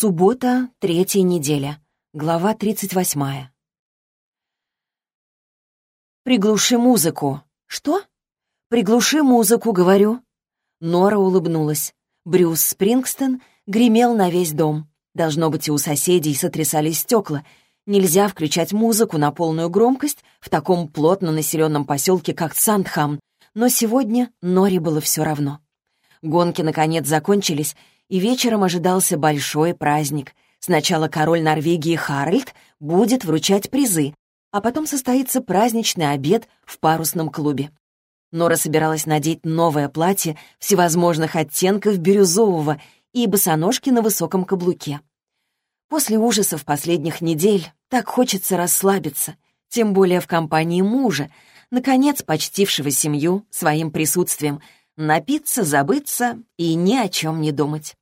Суббота, третья неделя. Глава 38. «Приглуши музыку». «Что?» «Приглуши музыку», — говорю. Нора улыбнулась. Брюс Спрингстон гремел на весь дом. Должно быть, и у соседей сотрясались стекла. Нельзя включать музыку на полную громкость в таком плотно населенном поселке, как Сандхам. Но сегодня Норе было все равно. Гонки, наконец, закончились, и вечером ожидался большой праздник. Сначала король Норвегии Харальд будет вручать призы, а потом состоится праздничный обед в парусном клубе. Нора собиралась надеть новое платье всевозможных оттенков бирюзового и босоножки на высоком каблуке. После ужасов последних недель так хочется расслабиться, тем более в компании мужа, наконец почтившего семью своим присутствием, напиться, забыться и ни о чем не думать.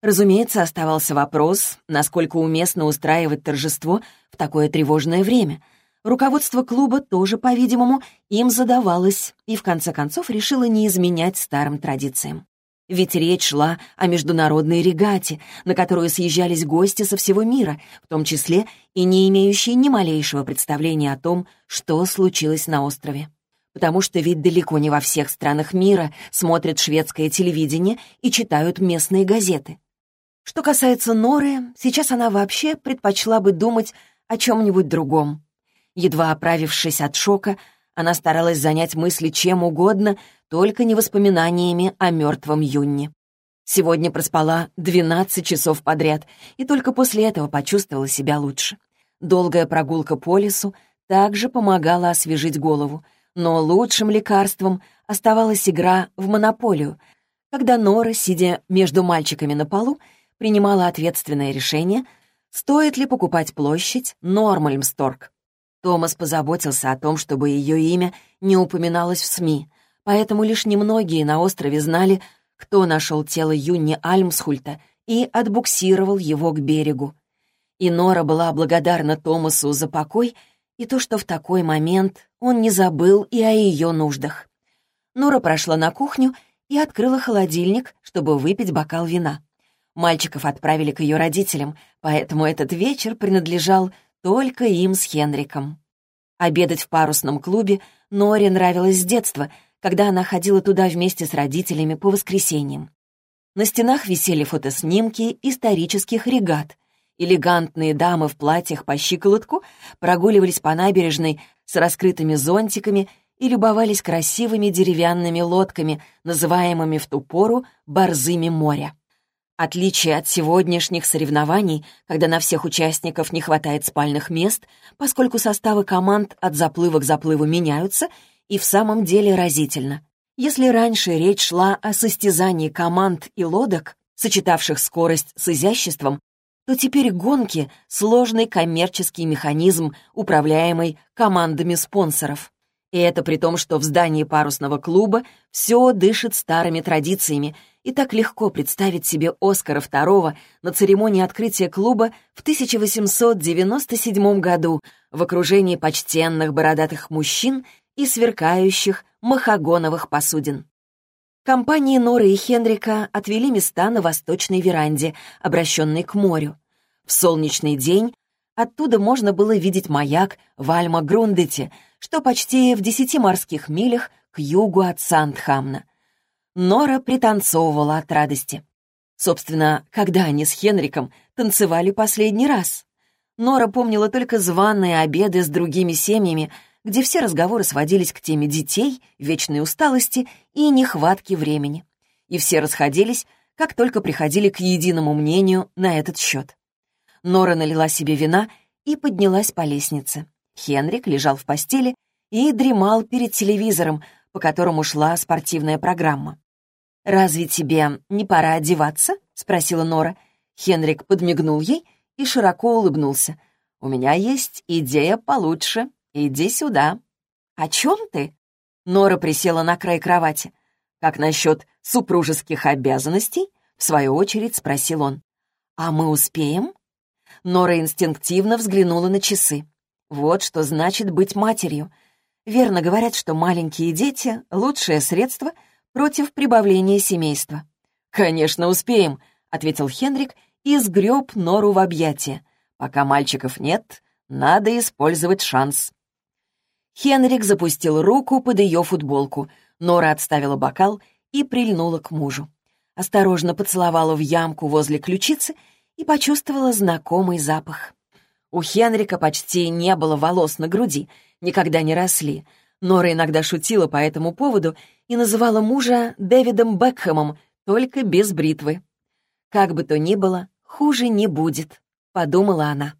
Разумеется, оставался вопрос, насколько уместно устраивать торжество в такое тревожное время. Руководство клуба тоже, по-видимому, им задавалось и в конце концов решило не изменять старым традициям. Ведь речь шла о международной регате, на которую съезжались гости со всего мира, в том числе и не имеющие ни малейшего представления о том, что случилось на острове. Потому что ведь далеко не во всех странах мира смотрят шведское телевидение и читают местные газеты. Что касается Норы, сейчас она вообще предпочла бы думать о чем-нибудь другом. Едва оправившись от шока, она старалась занять мысли чем угодно, только не воспоминаниями о мертвом Юнне. Сегодня проспала 12 часов подряд, и только после этого почувствовала себя лучше. Долгая прогулка по лесу также помогала освежить голову, но лучшим лекарством оставалась игра в монополию, когда Нора, сидя между мальчиками на полу, принимала ответственное решение, стоит ли покупать площадь Нормальмсторг. Томас позаботился о том, чтобы ее имя не упоминалось в СМИ, поэтому лишь немногие на острове знали, кто нашел тело Юнни Альмсхульта и отбуксировал его к берегу. И Нора была благодарна Томасу за покой и то, что в такой момент он не забыл и о ее нуждах. Нора прошла на кухню и открыла холодильник, чтобы выпить бокал вина. Мальчиков отправили к ее родителям, поэтому этот вечер принадлежал только им с Хенриком. Обедать в парусном клубе Норе нравилось с детства, когда она ходила туда вместе с родителями по воскресеньям. На стенах висели фотоснимки исторических регат. Элегантные дамы в платьях по щиколотку прогуливались по набережной с раскрытыми зонтиками и любовались красивыми деревянными лодками, называемыми в ту пору «борзыми моря». Отличие от сегодняшних соревнований, когда на всех участников не хватает спальных мест, поскольку составы команд от заплыва к заплыву меняются, и в самом деле разительно. Если раньше речь шла о состязании команд и лодок, сочетавших скорость с изяществом, то теперь гонки — сложный коммерческий механизм, управляемый командами спонсоров. И это при том, что в здании парусного клуба все дышит старыми традициями, и так легко представить себе Оскара II на церемонии открытия клуба в 1897 году в окружении почтенных бородатых мужчин и сверкающих махагоновых посудин. Компании Норы и Хенрика отвели места на восточной веранде, обращенной к морю. В солнечный день оттуда можно было видеть маяк в Альма-Грундете, что почти в десяти морских милях к югу от Сандхамна. Нора пританцовывала от радости. Собственно, когда они с Хенриком танцевали последний раз? Нора помнила только званые обеды с другими семьями, где все разговоры сводились к теме детей, вечной усталости и нехватки времени. И все расходились, как только приходили к единому мнению на этот счет. Нора налила себе вина и поднялась по лестнице. Хенрик лежал в постели и дремал перед телевизором, по которому шла спортивная программа. «Разве тебе не пора одеваться?» — спросила Нора. Хенрик подмигнул ей и широко улыбнулся. «У меня есть идея получше. Иди сюда». «О чем ты?» Нора присела на край кровати. «Как насчет супружеских обязанностей?» В свою очередь спросил он. «А мы успеем?» Нора инстинктивно взглянула на часы. Вот что значит быть матерью. Верно говорят, что маленькие дети — лучшее средство — против прибавления семейства. «Конечно, успеем», — ответил Хенрик и сгреб Нору в объятия. Пока мальчиков нет, надо использовать шанс. Хенрик запустил руку под ее футболку. Нора отставила бокал и прильнула к мужу. Осторожно поцеловала в ямку возле ключицы и почувствовала знакомый запах. У Хенрика почти не было волос на груди, никогда не росли. Нора иногда шутила по этому поводу и называла мужа Дэвидом Бекхэмом, только без бритвы. Как бы то ни было, хуже не будет, подумала она.